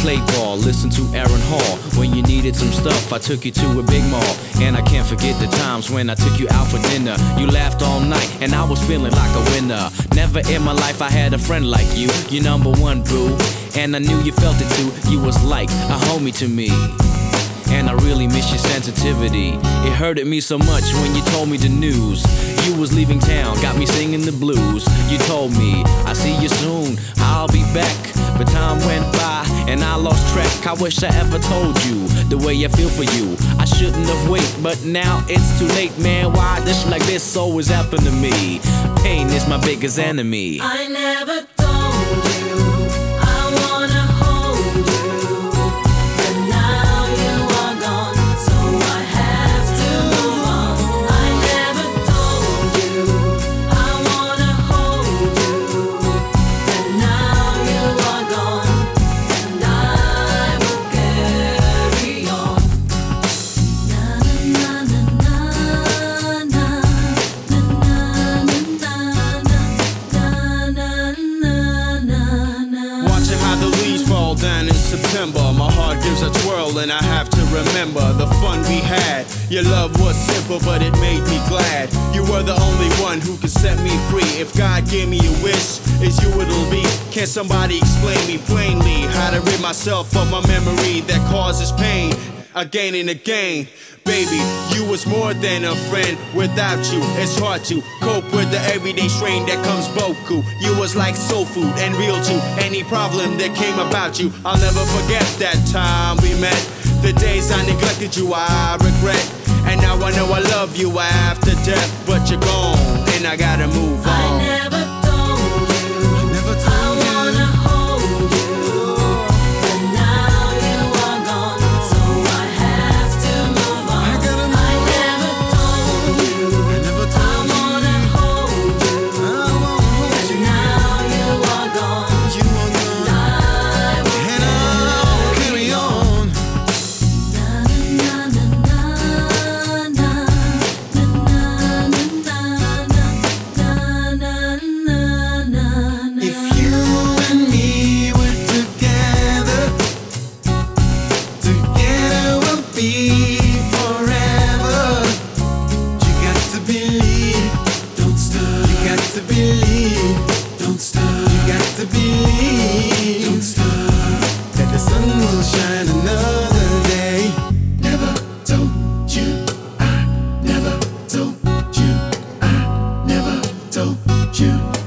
play ball, listen to Aaron Hall. When you needed some stuff, I took you to a big mall. And I can't forget the times when I took you out for dinner. You laughed all night, and I was feeling like a winner. Never in my life I had a friend like you. You're number one, boo. And I knew you felt it too. You was like a homie to me. And I really miss your sensitivity. It hurted me so much when you told me the news. You was leaving town, got me singing the blues. You told me, I see you soon, I'll be back. But time went by and I lost track. I wish I ever told you the way I feel for you. I shouldn't have waited, but now it's too late, man. Why this like this always happen to me? Pain is my biggest enemy. I never told September. My heart gives a twirl, and I have to remember the fun we had. Your love was simple, but it made me glad. You were the only one who could set me free. If God gave me a wish, it's you it'll be. Can somebody explain me plainly how to rid myself of my memory that causes pain? Again and again, baby, you was more than a friend. Without you, it's hard to cope with the everyday strain that comes boku. You was like soul food and real to any problem that came about you. I'll never forget that time we met. The days I neglected you, I regret. And now I know I love you after death, but you're gone, and I gotta move on. Got to believe, don't stop. You got to believe, don't stop. That the sun will shine another day. Never told you, I never told you, I never told you,